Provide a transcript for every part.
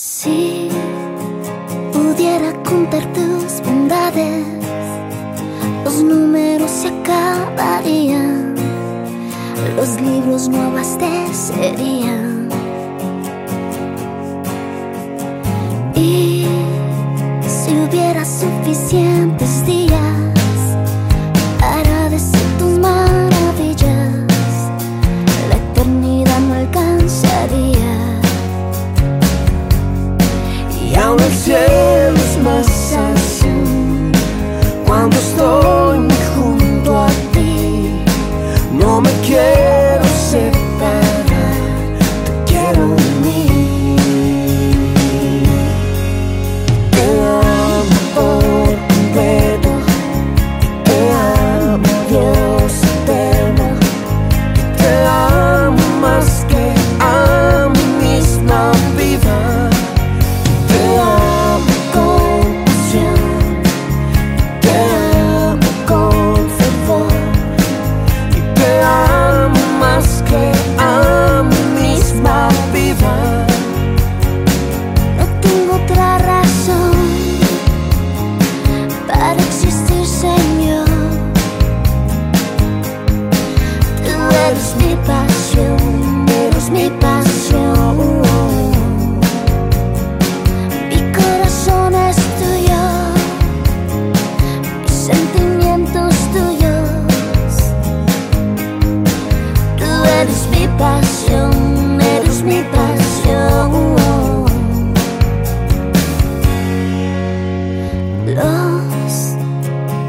Si pudiera contar tus bondades, los números se acabarían, los libros no abastecerían. Y si hubiera suficientes días, cielo.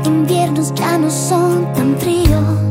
Inviernos ya no son tan fríos.